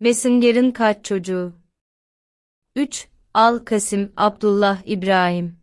Messenger'ın kaç çocuğu? 3. Al Kasim Abdullah İbrahim